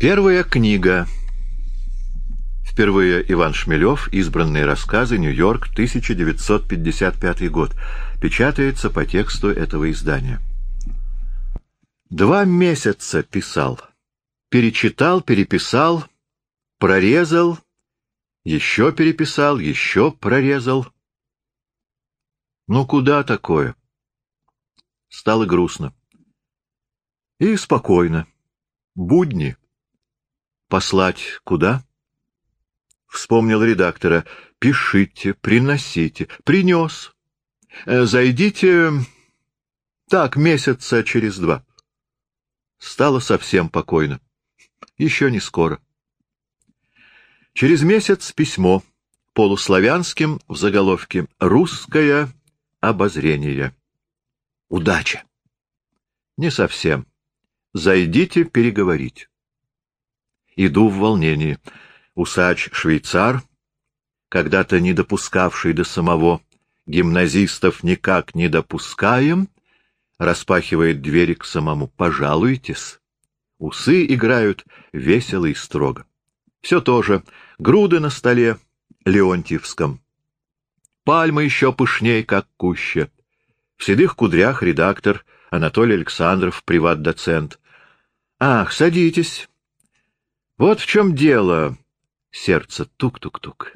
Первая книга. Впервые Иван Шмелев. Избранные рассказы. Нью-Йорк. 1955 год. Печатается по тексту этого издания. Два месяца писал. Перечитал, переписал, прорезал, еще переписал, еще прорезал. Ну куда такое? Стало грустно. И спокойно. Будни. Послать куда? Вспомнил редактора. Пишите, приносите. Принес. Э, зайдите... Так, месяца через два. Стало совсем покойно. Еще не скоро. Через месяц письмо полуславянским в заголовке «Русское обозрение». Удача. Не совсем. Зайдите переговорить. Иду в волнении. Усач-швейцар, когда-то не допускавший до самого, гимназистов никак не допускаем, распахивает двери к самому. Пожалуйтесь. Усы играют весело и строго. Все то же. Груды на столе Леонтьевском. Пальмы еще пышней, как куща. В седых кудрях редактор Анатолий Александров, приват-доцент. Ах, садитесь. Вот в чем дело. Сердце тук-тук-тук.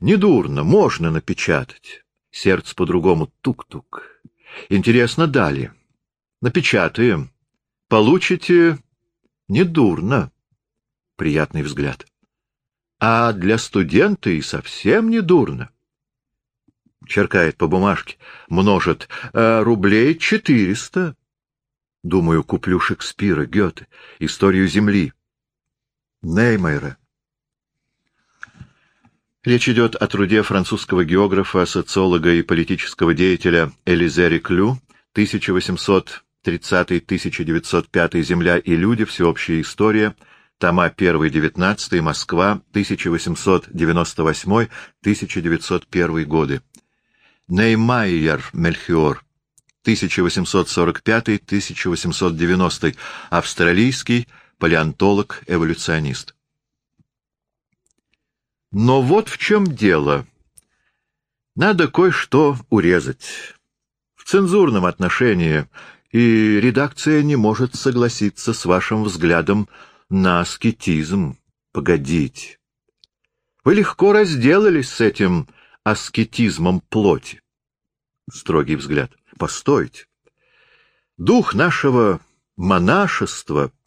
Недурно, можно напечатать. Сердце по-другому тук-тук. Интересно далее. Напечатаем. Получите недурно. Приятный взгляд. А для студента и совсем недурно. Черкает по бумажке, множит. А рублей четыреста. Думаю, куплю Шекспира, Гёте, историю Земли. Неймейра. Речь идет о труде французского географа, социолога и политического деятеля Элизе Реклю, 1830-1905 «Земля и люди. Всеобщая история», тома 1-19, Москва, 1898-1901 годы. Неймайер Мельхиор, 1845-1890, австралийский палеонтолог-эволюционист. Но вот в чем дело. Надо кое-что урезать. В цензурном отношении, и редакция не может согласиться с вашим взглядом на аскетизм. Погодите. Вы легко разделались с этим аскетизмом плоти. Строгий взгляд. Постойте. Дух нашего монашества —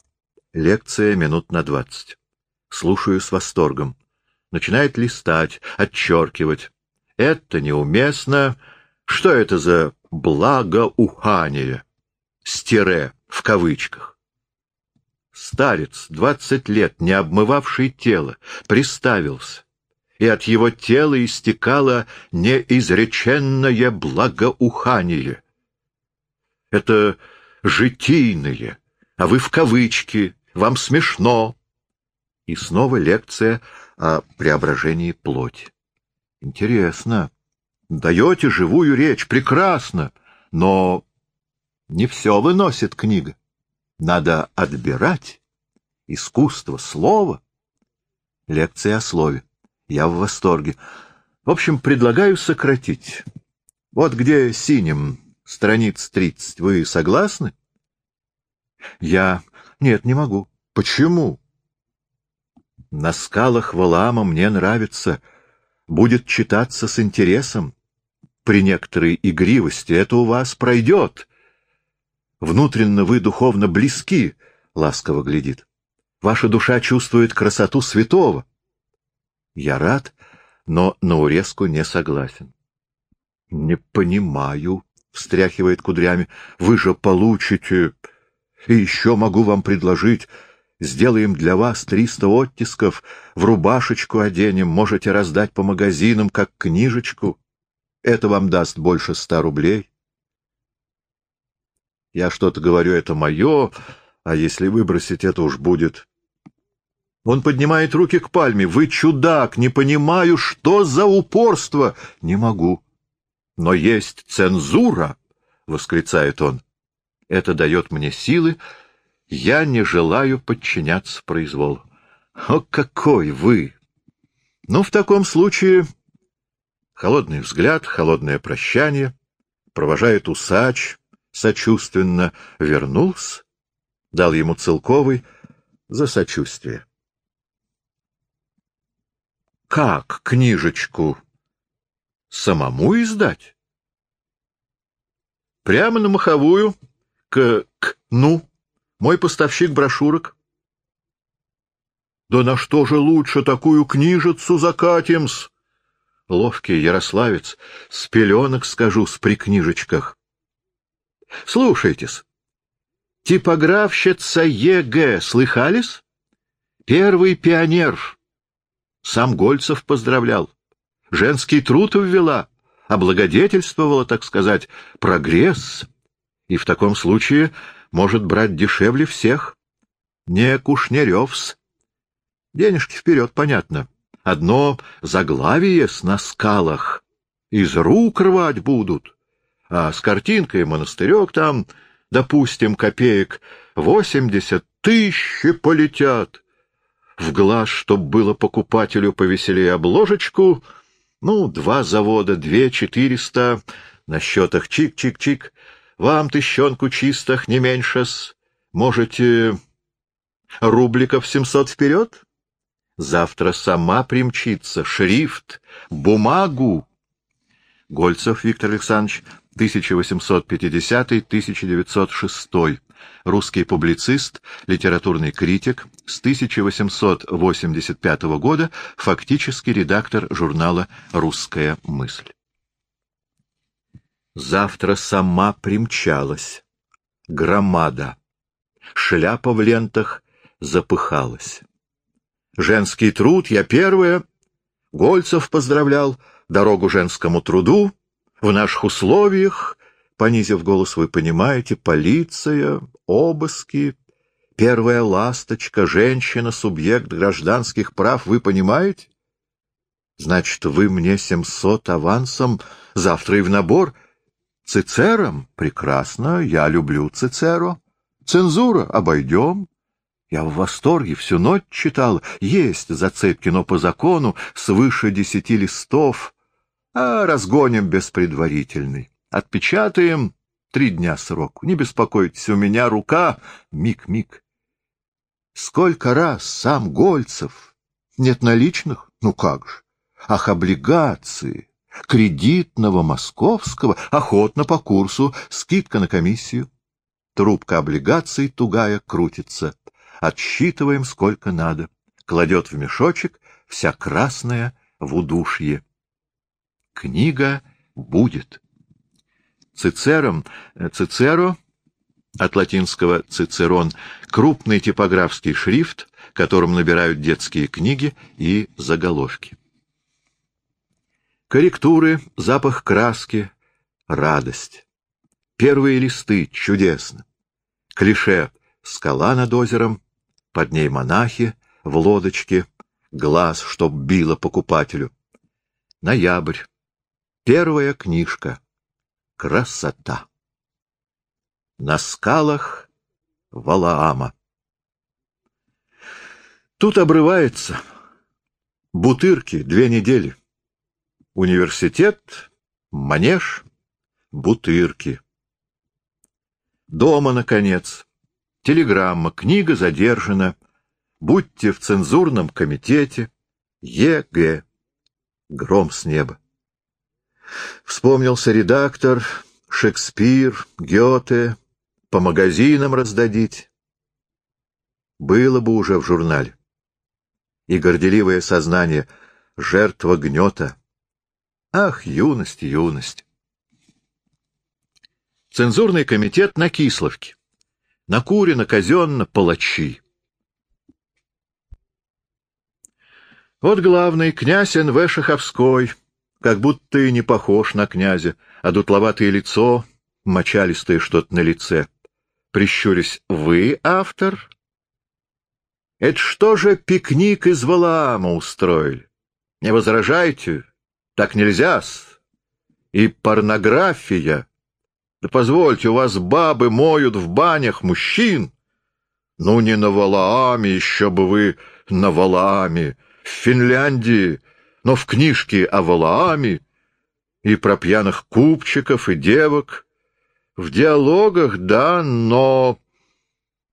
Лекция минут на двадцать. Слушаю с восторгом. Начинает листать, отчеркивать. Это неуместно. Что это за благоухание? Стире в кавычках. Старец, двадцать лет, не обмывавший тело, приставился, и от его тела истекало неизреченное благоухание. Это житийное, а вы в кавычки, вам смешно. И снова лекция о преображении плоти. Интересно. Даете живую речь, прекрасно, но не все выносит книга. Надо отбирать искусство слова. Лекция о слове. Я в восторге. В общем, предлагаю сократить. Вот где синим, страниц тридцать. Вы согласны? Я нет, не могу. Почему? На скалах Валаама мне нравится. Будет читаться с интересом. При некоторой игривости это у вас пройдет. Внутренно вы духовно близки, — ласково глядит. Ваша душа чувствует красоту святого. Я рад, но на урезку не согласен. — Не понимаю, — встряхивает кудрями, — вы же получите... И еще могу вам предложить, сделаем для вас триста оттисков, в рубашечку оденем, можете раздать по магазинам, как книжечку. Это вам даст больше ста рублей. Я что-то говорю, это мое, а если выбросить, это уж будет. Он поднимает руки к пальме. Вы чудак, не понимаю, что за упорство. Не могу. Но есть цензура, — восклицает он. Это дает мне силы, Я не желаю подчиняться произволу. О, какой вы! Ну, в таком случае... Холодный взгляд, холодное прощание. Провожает усач, сочувственно вернулся, дал ему целковый за сочувствие. Как книжечку самому издать? Прямо на маховую, к, к ну, мой поставщик брошюрок. Да на что же лучше такую книжицу закатим-с? Ловкий ярославец, с пеленок скажу, с прикнижечках. Слушайтесь. Типографщица ЕГЭ, слыхались? Первый пионер. Сам Гольцев поздравлял. Женский труд ввела, облагодетельствовала, так сказать, прогресс. И в таком случае может брать дешевле всех. Не Кушнеревс. Денежки вперед, понятно. Одно заглавие с на скалах. Из рук рвать будут. А с картинкой монастырек там, допустим, копеек восемьдесят тысячи полетят. В глаз, чтоб было покупателю повеселее обложечку, ну, два завода, две четыреста, на счетах чик-чик-чик, вам тыщенку чистых не меньше-с. Можете рубликов семьсот вперед? Завтра сама примчится, шрифт, бумагу. Гольцев Виктор Александрович, 1850-1906. Русский публицист, литературный критик, с 1885 года фактически редактор журнала «Русская мысль». Завтра сама примчалась. Громада. Шляпа в лентах запыхалась. Женский труд я первая. Гольцев поздравлял. Дорогу женскому труду. В наших условиях, понизив голос, вы понимаете, полиция, обыски, первая ласточка, женщина, субъект гражданских прав, вы понимаете? Значит, вы мне семьсот авансом, завтра и в набор — Цицером? Прекрасно, я люблю Цицеро. Цензура? Обойдем. Я в восторге, всю ночь читал. Есть зацепки, но по закону свыше десяти листов. А разгоним без предварительной. Отпечатаем три дня сроку. Не беспокойтесь, у меня рука. Миг-миг. Сколько раз сам Гольцев? Нет наличных? Ну как же. Ах, облигации кредитного московского, охотно по курсу, скидка на комиссию. Трубка облигаций тугая крутится. Отсчитываем сколько надо. Кладет в мешочек, вся красная в удушье. Книга будет. Цицером, э, Цицеро, от латинского цицерон, крупный типографский шрифт, которым набирают детские книги и заголовки. Корректуры, запах краски, радость. Первые листы — чудесно. Клише — скала над озером, под ней монахи в лодочке, глаз, чтоб било покупателю. Ноябрь. Первая книжка. Красота. На скалах Валаама. Тут обрывается. Бутырки две недели. Университет, манеж, бутырки. Дома, наконец. Телеграмма, книга задержана. Будьте в цензурном комитете. ЕГЭ. Гром с неба. Вспомнился редактор, Шекспир, Гёте, по магазинам раздадить. Было бы уже в журнале. И горделивое сознание — жертва гнета — Ах, юность, юность! Цензурный комитет на Кисловке. Накурено, казенно, палачи. Вот главный, князь Н.В. Шаховской, как будто и не похож на князя, а дутловатое лицо, мочалистое что-то на лице. Прищурясь, вы автор? Это что же пикник из Валаама устроили? Не возражайте? Так нельзя-с. И порнография. Да позвольте, у вас бабы моют в банях мужчин. Ну, не на Валааме, еще бы вы на Валааме, в Финляндии, но в книжке о Валааме и про пьяных купчиков и девок. В диалогах, да, но...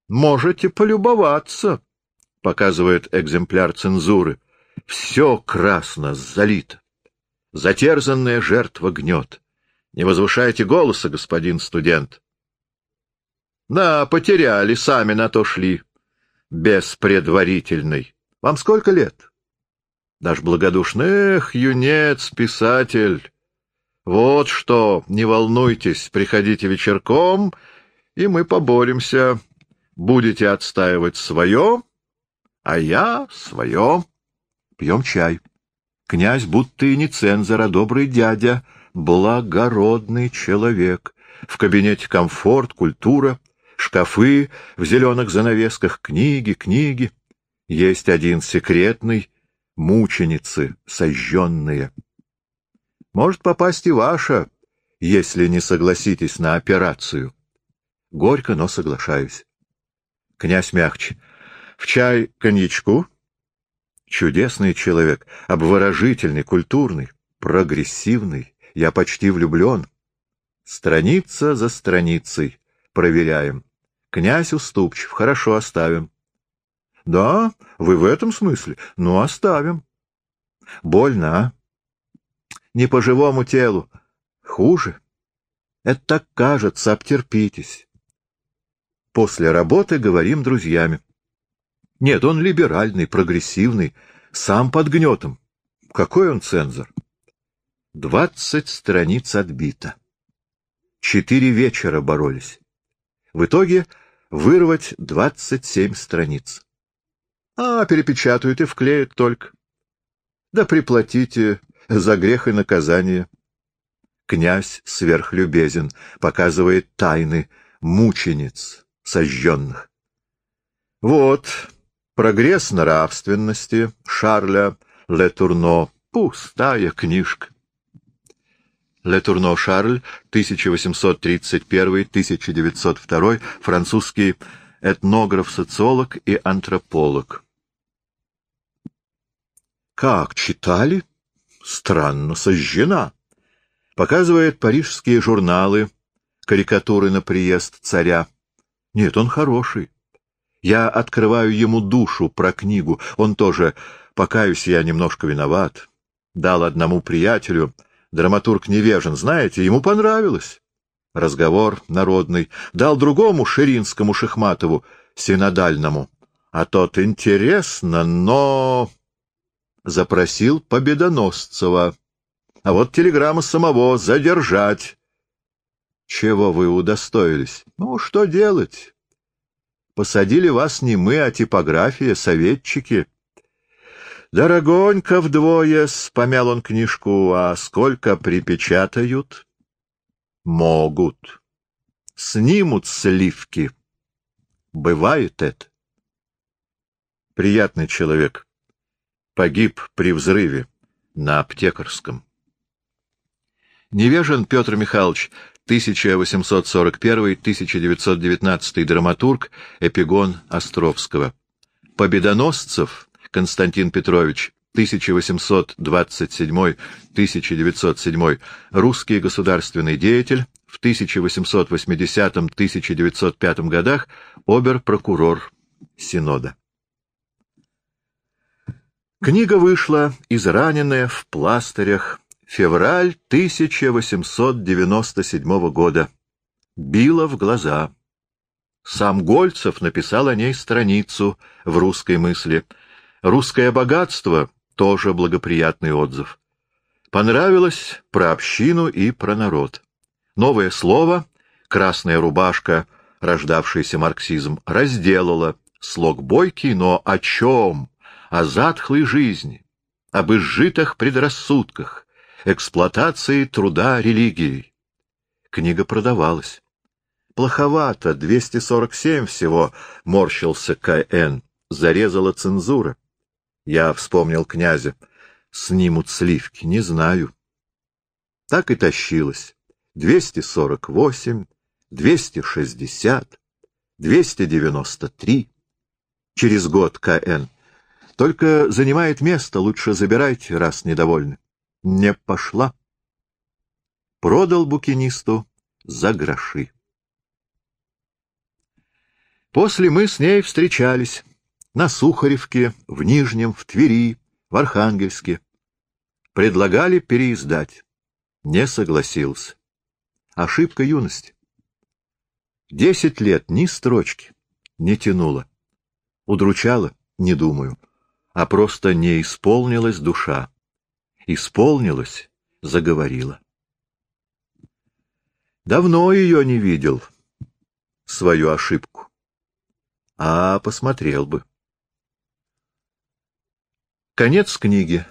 Можете полюбоваться, — показывает экземпляр цензуры. Все красно залито. Затерзанная жертва гнет. Не возвышайте голоса, господин студент. Да, потеряли, сами на то шли. Без предварительной. Вам сколько лет? Наш благодушный, эх, юнец, писатель. Вот что, не волнуйтесь, приходите вечерком, и мы поборемся. Будете отстаивать свое, а я свое. Пьем чай. Князь будто и не цензор, а добрый дядя, благородный человек. В кабинете комфорт, культура, шкафы в зеленых занавесках, книги, книги. Есть один секретный, мученицы сожженные. Может попасть и ваша, если не согласитесь на операцию. Горько, но соглашаюсь. Князь мягче. В чай коньячку? Чудесный человек, обворожительный, культурный, прогрессивный. Я почти влюблен. Страница за страницей. Проверяем. Князь уступчив. Хорошо, оставим. Да, вы в этом смысле? Ну, оставим. Больно, а? не по живому телу. Хуже. Это так кажется, обтерпитесь. После работы говорим друзьями. Нет, он либеральный, прогрессивный, сам под гнетом. Какой он цензор? Двадцать страниц отбито. Четыре вечера боролись. В итоге вырвать двадцать семь страниц. А, перепечатают и вклеят только. Да приплатите за грех и наказание. Князь сверхлюбезен, показывает тайны мучениц сожженных. Вот прогресс нравственности Шарля Летурно. Пустая книжка. Летурно Шарль, 1831-1902, французский этнограф-социолог и антрополог. Как читали? Странно сожжена. Показывает парижские журналы, карикатуры на приезд царя. Нет, он хороший. Я открываю ему душу про книгу. Он тоже, покаюсь, я немножко виноват. Дал одному приятелю, драматург невежен, знаете, ему понравилось. Разговор народный. Дал другому, Ширинскому Шахматову, синодальному. А тот интересно, но запросил Победоносцева. А вот телеграмма самого «Задержать». Чего вы удостоились? Ну, что делать? Посадили вас не мы, а типография, советчики. Дорогонько вдвое, спомял он книжку, а сколько припечатают? Могут. Снимут сливки. Бывает это. Приятный человек погиб при взрыве на Аптекарском. Невежин Петр Михайлович, 1841-1919 драматург, эпигон Островского. Победоносцев Константин Петрович, 1827-1907, русский государственный деятель, в 1880-1905 годах обер-прокурор Синода. Книга вышла, израненная в пластырях, февраль 1897 года. Била в глаза. Сам Гольцев написал о ней страницу в русской мысли. «Русское богатство» — тоже благоприятный отзыв. Понравилось про общину и про народ. Новое слово «красная рубашка», рождавшийся марксизм, разделала. Слог бойкий, но о чем? о затхлой жизни, об изжитых предрассудках, эксплуатации труда религией. Книга продавалась. Плоховато, 247 всего, морщился К.Н., зарезала цензура. Я вспомнил князя. Снимут сливки, не знаю. Так и тащилось. 248, 260, 293. через год К.Н. Только занимает место, лучше забирайте, раз недовольны. Не пошла. Продал букинисту за гроши. После мы с ней встречались на Сухаревке, в Нижнем, в Твери, в Архангельске. Предлагали переиздать. Не согласился. Ошибка юности. Десять лет ни строчки не тянуло. Удручало, не думаю, а просто не исполнилась душа. Исполнилась, заговорила. Давно ее не видел, свою ошибку. А посмотрел бы. Конец книги.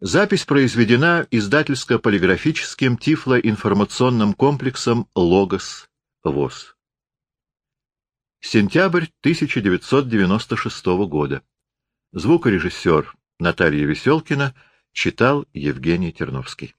Запись произведена издательско-полиграфическим тифлоинформационным комплексом «Логос» ВОЗ. Сентябрь 1996 года. Звукорежиссер Наталья Веселкина читал Евгений Терновский.